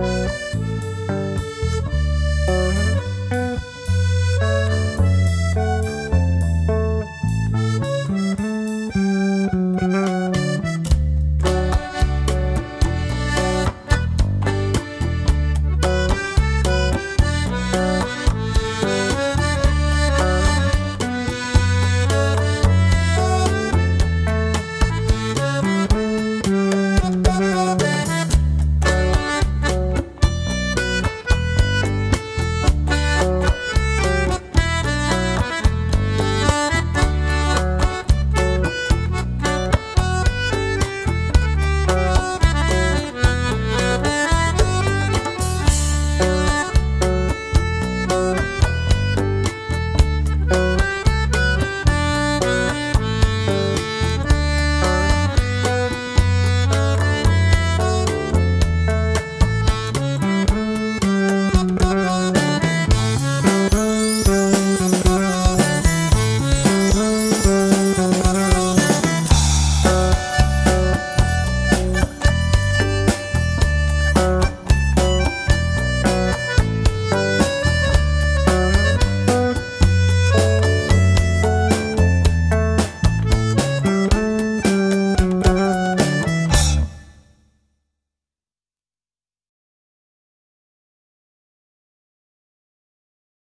Música